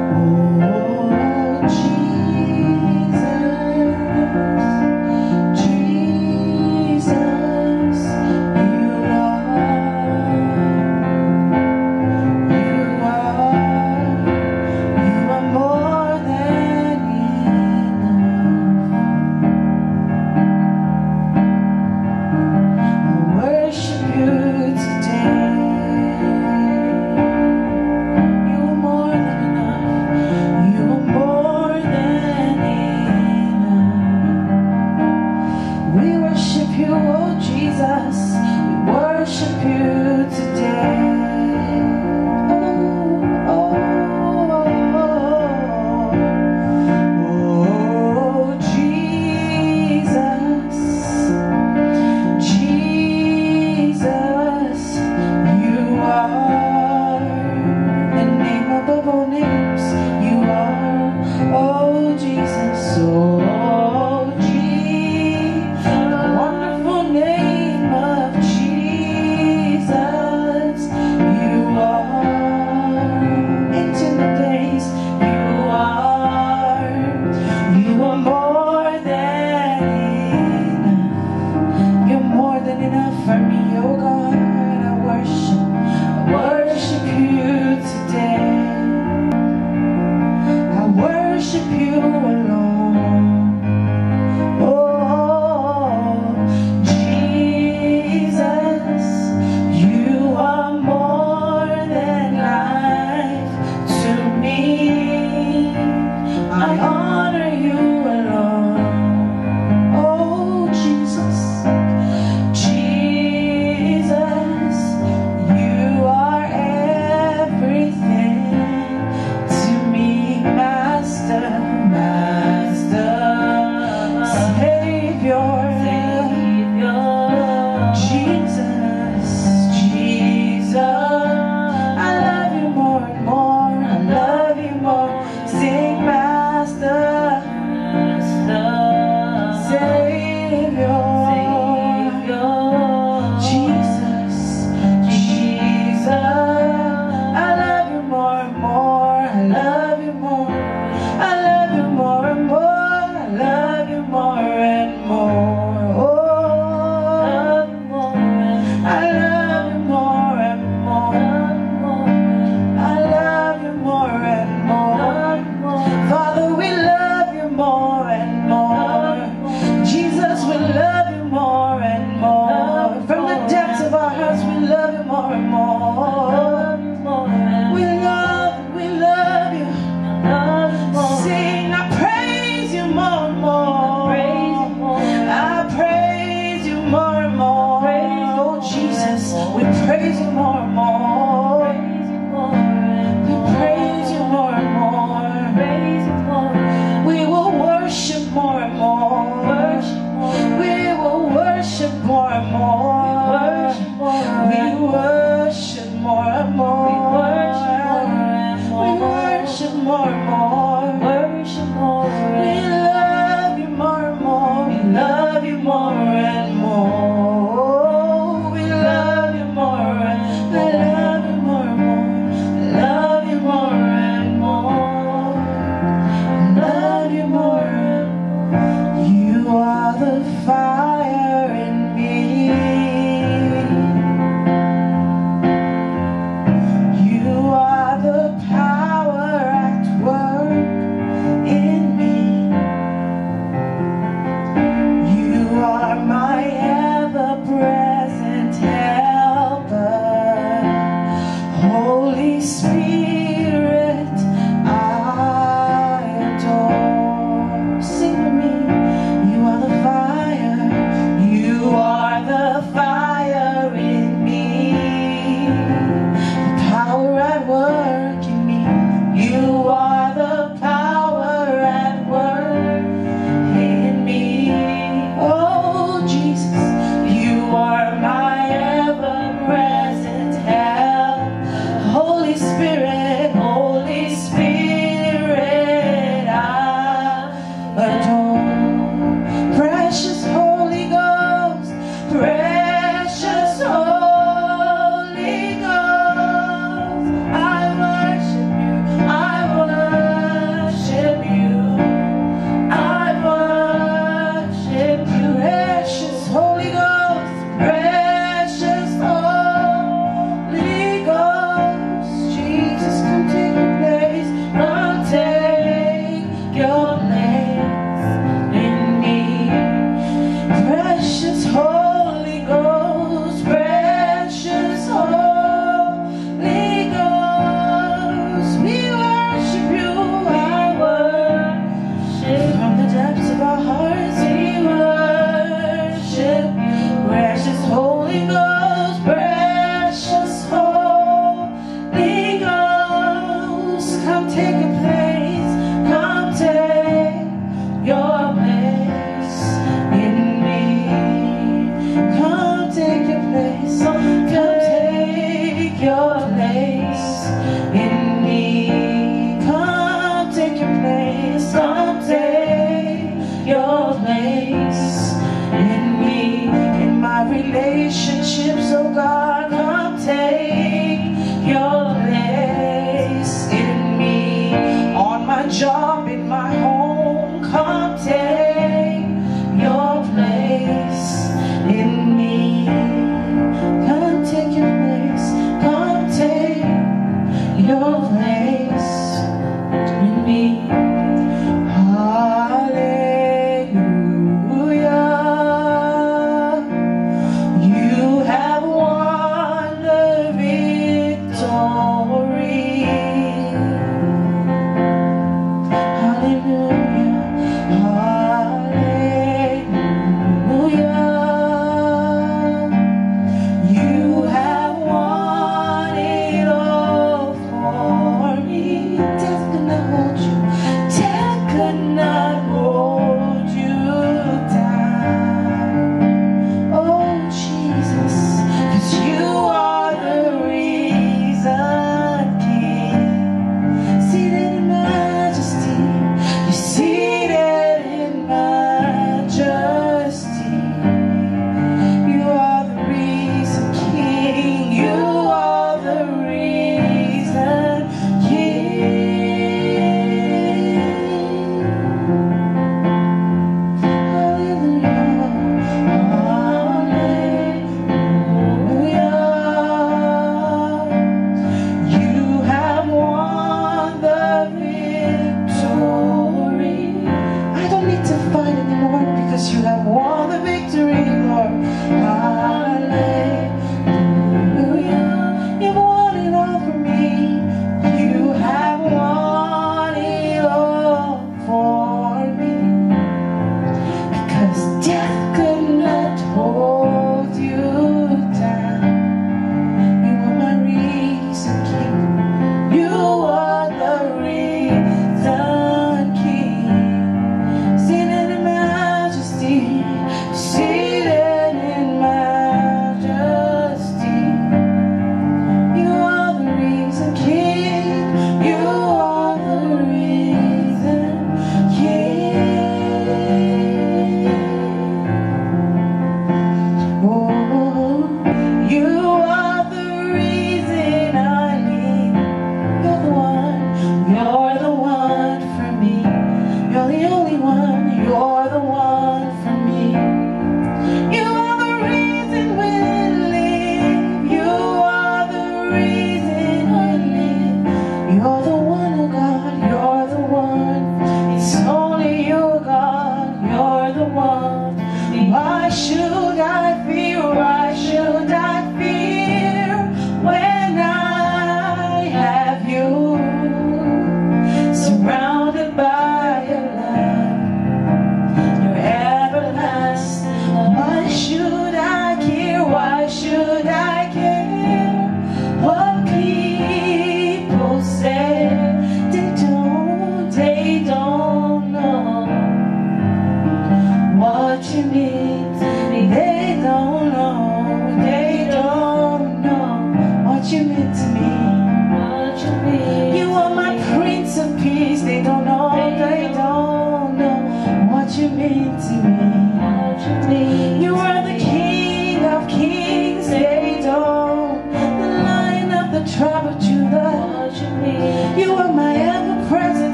Oh,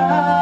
love.